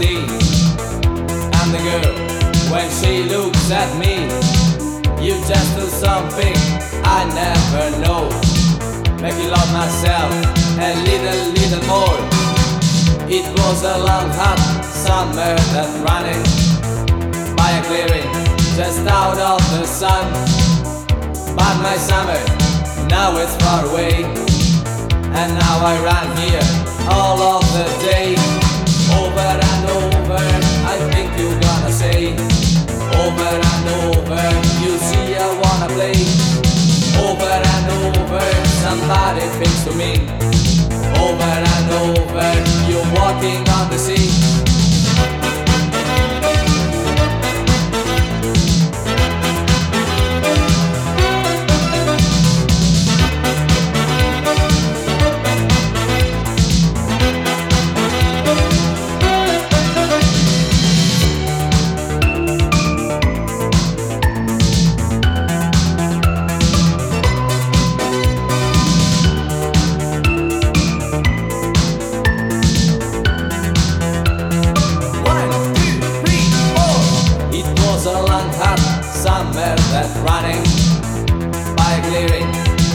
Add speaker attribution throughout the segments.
Speaker 1: see. I'm the girl, when she looks at me, you just do something I never know. Make you love myself a little, little more. It was a long hot summer that running by a clearing just out of the sun. But my summer now it's far away, and now I run here all of the day over and over. I think you're gonna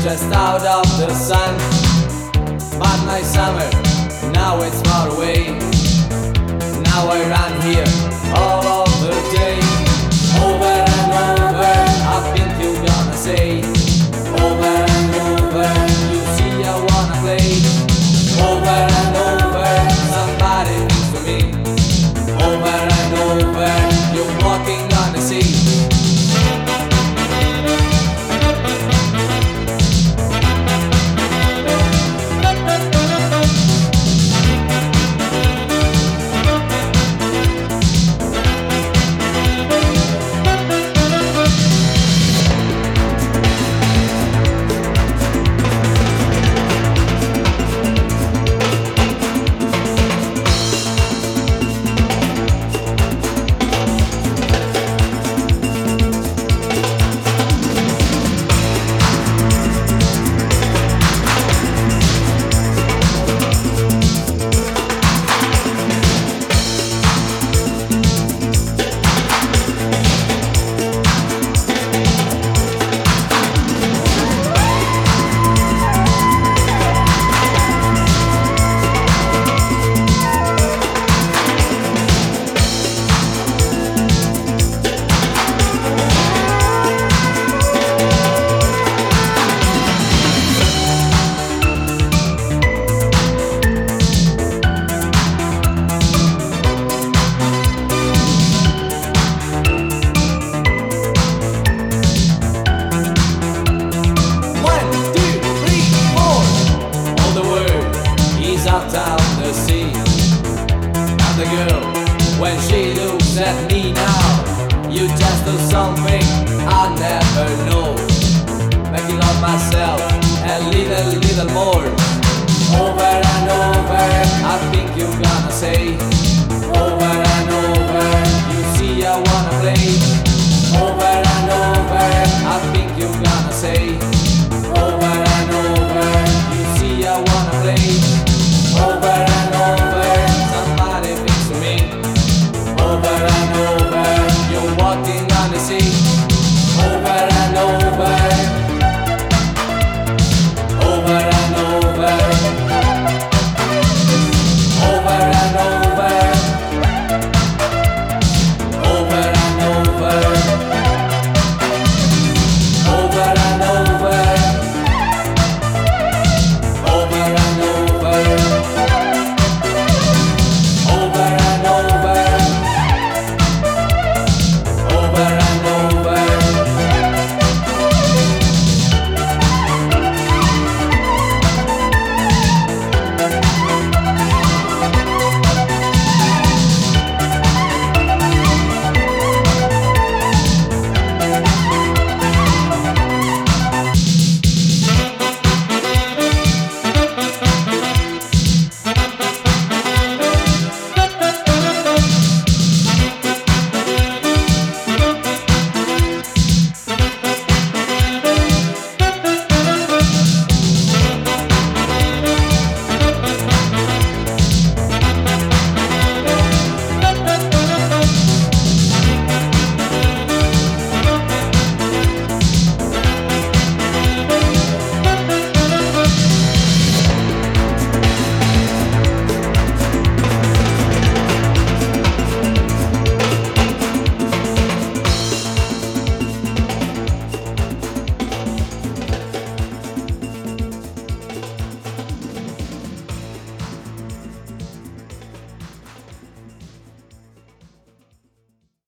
Speaker 1: just out of the sun. But my summer now it's far away. Now I run here all when she looks at me now, you just do something I never know. Making love myself a little, little more. Over and over,